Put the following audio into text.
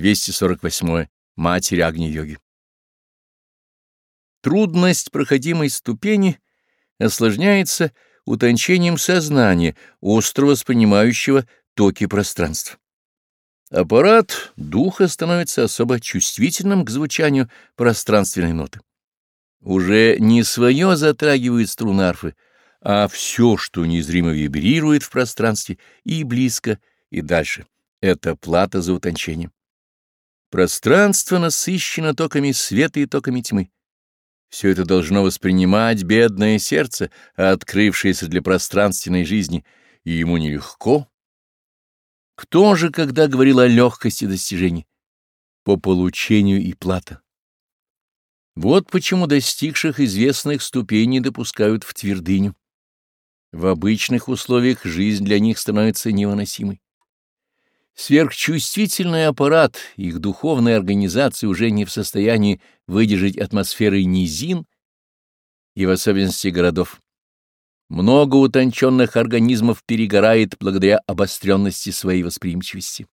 248 Матери Агни-йоги. Трудность проходимой ступени осложняется утончением сознания, остро воспринимающего токи пространства. Аппарат духа становится особо чувствительным к звучанию пространственной ноты. Уже не свое затрагивает струн арфы, а все, что незримо вибрирует в пространстве и близко, и дальше. Это плата за утончение. Пространство насыщено токами света и токами тьмы. Все это должно воспринимать бедное сердце, открывшееся для пространственной жизни, и ему нелегко. Кто же когда говорил о легкости достижений? По получению и плата. Вот почему достигших известных ступеней допускают в твердыню. В обычных условиях жизнь для них становится невыносимой. Сверхчувствительный аппарат, их духовная организация уже не в состоянии выдержать атмосферы низин и в особенности городов. Много утонченных организмов перегорает благодаря обостренности своей восприимчивости.